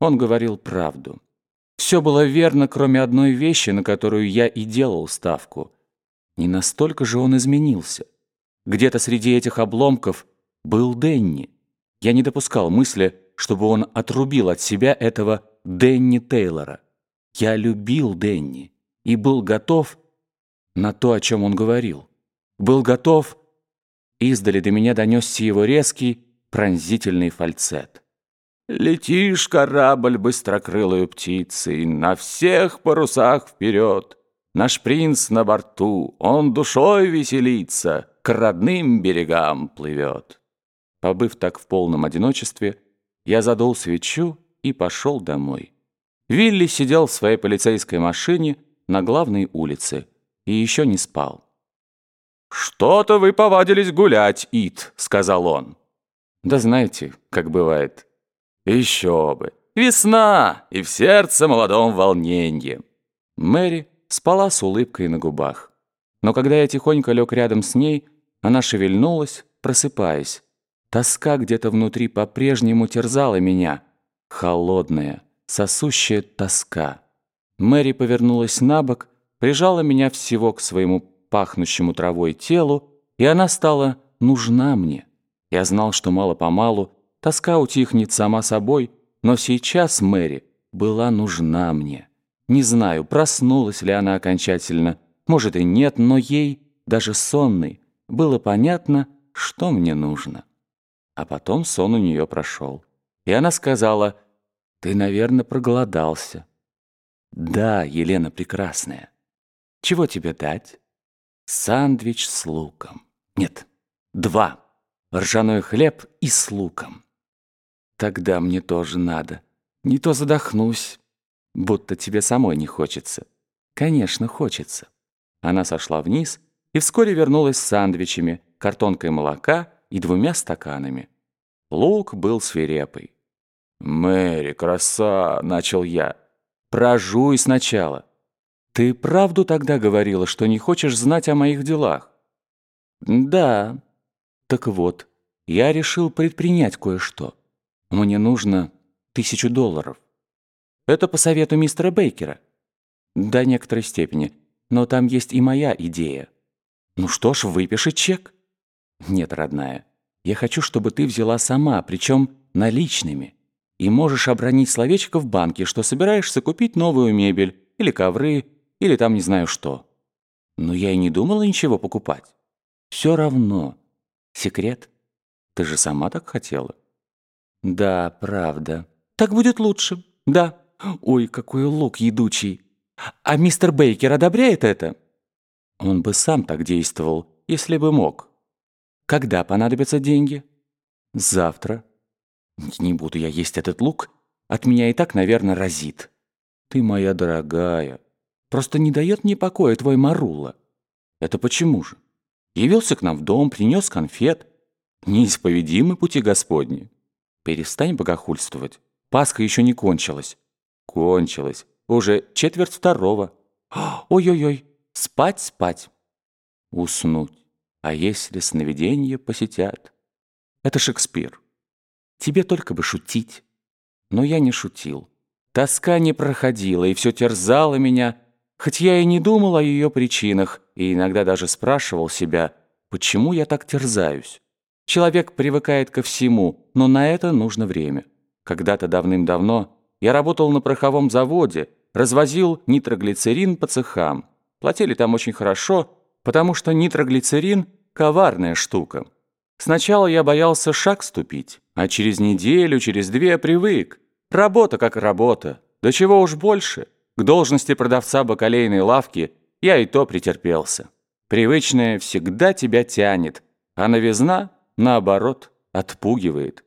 Он говорил правду. Все было верно, кроме одной вещи, на которую я и делал ставку. Не настолько же он изменился. Где-то среди этих обломков был Денни. Я не допускал мысли, чтобы он отрубил от себя этого Денни Тейлора. Я любил Денни и был готов на то, о чем он говорил. Был готов... Издали до меня донесся его резкий, пронзительный фальцет. Летишь, корабль быстрокрылую птицей, На всех парусах вперед. Наш принц на борту, он душой веселится, К родным берегам плывет. Побыв так в полном одиночестве, я задул свечу и пошел домой. Вилли сидел в своей полицейской машине на главной улице и еще не спал. «Что-то вы повадились гулять, Ит», — сказал он. «Да знаете, как бывает». Еще бы! Весна! И в сердце молодом волненье. Мэри спала с улыбкой на губах. Но когда я тихонько лег рядом с ней, она шевельнулась, просыпаясь. Тоска где-то внутри по-прежнему терзала меня. Холодная, сосущая тоска. Мэри повернулась на бок, прижала меня всего к своему пахнущему травой телу, и она стала нужна мне. Я знал, что мало-помалу Тоска утихнет сама собой, но сейчас Мэри была нужна мне. Не знаю, проснулась ли она окончательно, может и нет, но ей, даже сонной, было понятно, что мне нужно. А потом сон у нее прошел. И она сказала, «Ты, наверное, проголодался». «Да, Елена Прекрасная. Чего тебе дать?» «Сандвич с луком». «Нет, два. Ржаной хлеб и с луком». Тогда мне тоже надо. Не то задохнусь. Будто тебе самой не хочется. Конечно, хочется. Она сошла вниз и вскоре вернулась с сандвичами, картонкой молока и двумя стаканами. Лук был свирепый. «Мэри, краса!» — начал я. «Прожуй сначала. Ты правду тогда говорила, что не хочешь знать о моих делах?» «Да. Так вот, я решил предпринять кое-что. Мне нужно тысячу долларов. Это по совету мистера Бейкера. До некоторой степени. Но там есть и моя идея. Ну что ж, выпиши чек. Нет, родная. Я хочу, чтобы ты взяла сама, причем наличными. И можешь обронить словечко в банке, что собираешься купить новую мебель, или ковры, или там не знаю что. Но я и не думала ничего покупать. Все равно. Секрет. Ты же сама так хотела. «Да, правда. Так будет лучше. Да. Ой, какой лук едучий. А мистер Бейкер одобряет это?» Он бы сам так действовал, если бы мог. «Когда понадобятся деньги?» «Завтра». «Не буду я есть этот лук. От меня и так, наверное, разит». «Ты моя дорогая. Просто не дает мне покоя твой Марула». «Это почему же? Явился к нам в дом, принес конфет. Неисповедимы пути Господни». Перестань богохульствовать. Пасха еще не кончилась. Кончилась. Уже четверть второго. Ой-ой-ой. Спать, спать. Уснуть. А если сновидения посетят? Это Шекспир. Тебе только бы шутить. Но я не шутил. Тоска не проходила, и все терзало меня, хоть я и не думал о ее причинах, и иногда даже спрашивал себя, почему я так терзаюсь. Человек привыкает ко всему, но на это нужно время. Когда-то давным-давно я работал на пороховом заводе, развозил нитроглицерин по цехам. Платили там очень хорошо, потому что нитроглицерин – коварная штука. Сначала я боялся шаг ступить, а через неделю, через две привык. Работа как работа. До чего уж больше. К должности продавца бакалейной лавки я и то претерпелся. Привычное всегда тебя тянет, а новизна наоборот, отпугивает.